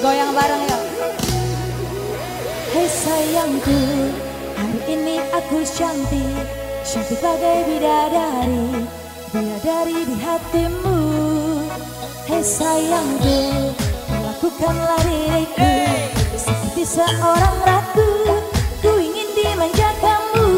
Goyang bareng ya. Hei sayangku Hari ini aku cantik. Cantik bagai bidadari Bidadari di hatimu. Hei sayangku Lakukanlah diri seperti seorang ratu Ku ingin dimanja kamu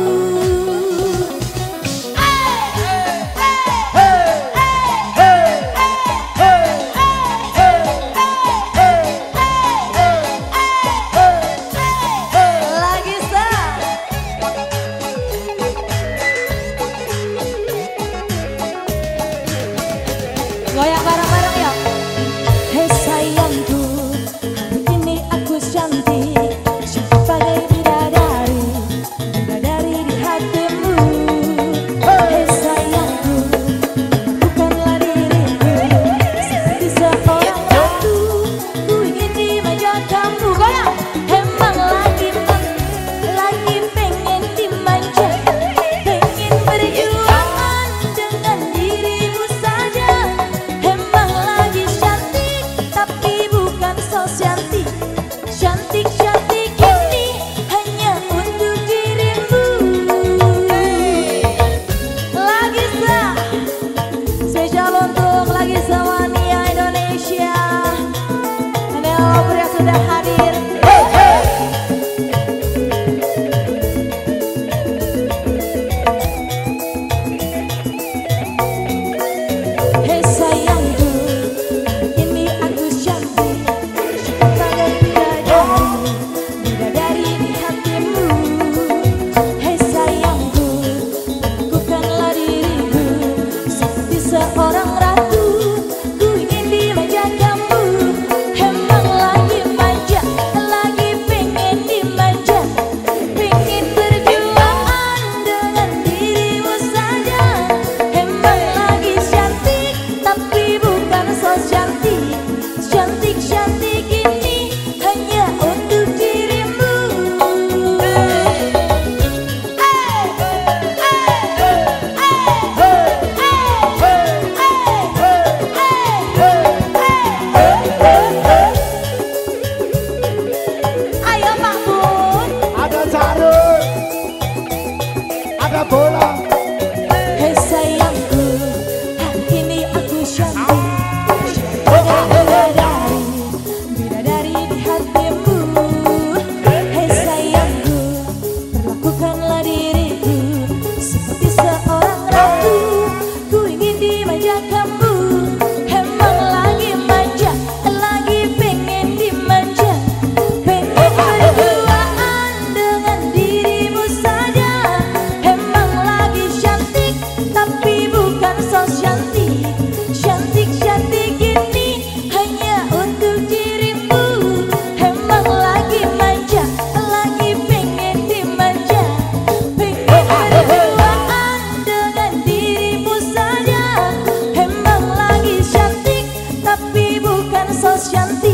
Goyak bareng-bareng. llantitos.